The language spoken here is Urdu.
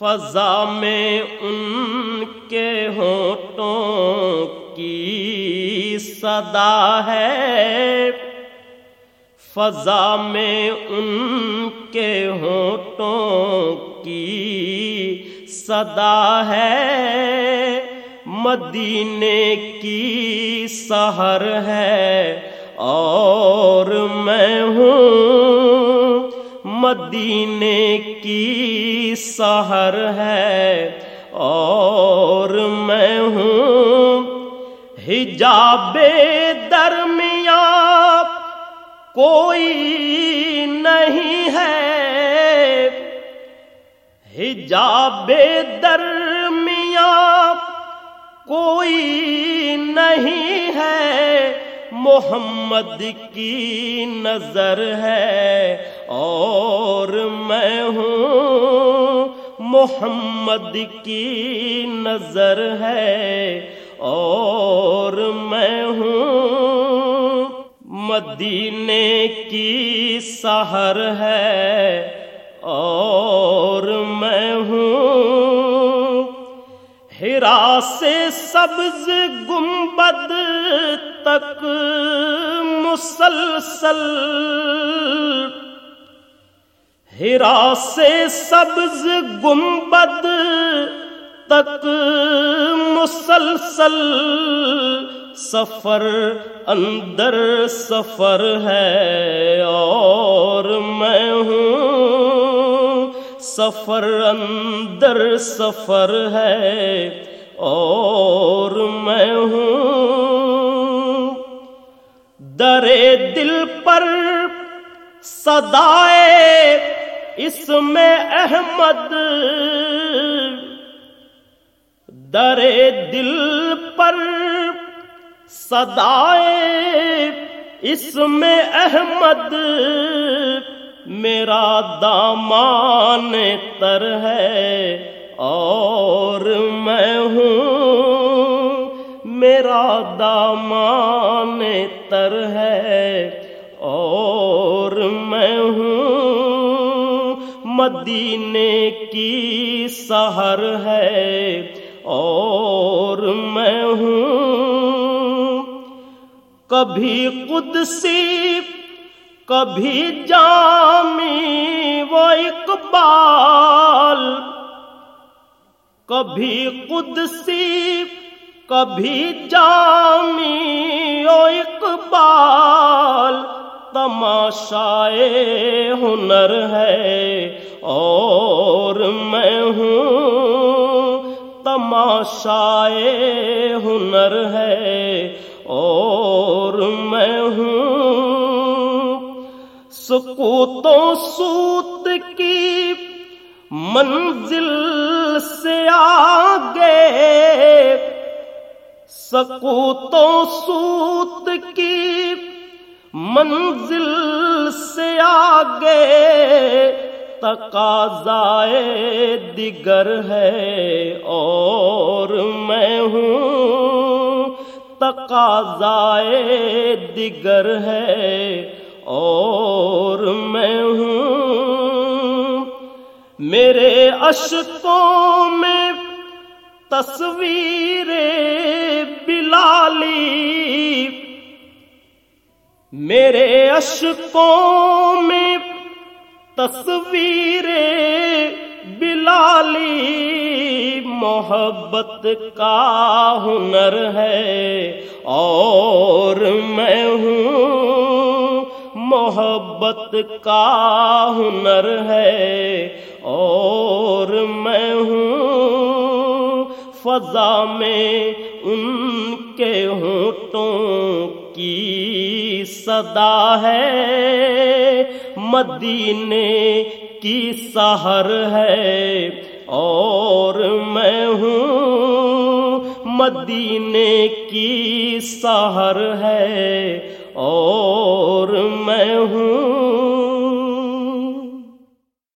فضا میں ان کے ہونٹوں کی صدا ہے۔ فضا میں ان کے ہونٹوں کی صدا ہے۔ مدینے کی سحر ہے اور میں ہوں۔ مدینے کی سحر ہے اور میں ہوں حجاب درمیان، کوئی نہیں ہے۔ حجاب درمیان، کوئی نہیں ہے۔ محمد کی نظر ہے اور میں ہوں محمد کی نظر ہے اور میں ہوں مدینے کی سحر ہے اور میں ہوں ہرا سے سبز گنبد تک مسلسل ہرا سے سبز گنبد تک مسلسل سفر اندر سفر ہے اور میں ہوں سفر اندر سفر ہے اور میں ہوں درے دل پر صدائے اس میں احمد درے دل پر صدائے، اس میں احمد میرا دامان تر ہے اور میں ہوں میرا دامان تر ہے اور میں ہوں مدینے کی سحر ہے اور میں ہوں کبھی قدسی، کبھی جامی، وہ اقبال۔ کبھی قدسی، کبھی جامی و اقبال۔ تماشائے ہنر ہے اور میں ہوں تماشائے ہنر ہے اور میں ہوں سکوتوں سوت کی منزل سے آگے سکوتوں سوت کی منزل سے آگے تقاضائے دیگر ہے اور میں ہوں تقاضائے دیگر ہے اور میں ہوں میرے اشکوں میں تصویر میرے اشکوں میں تصویر بلالی، محبت کا ہنر ہے اور میں ہوں محبت کا ہنر ہے اور میں ہوں فضا میں ان کے ہونٹوں کی صدا ہے۔ مدینے کی سحر ہے اور میں ہوں۔ مدینے کی سحر ہے اور میں ہوں۔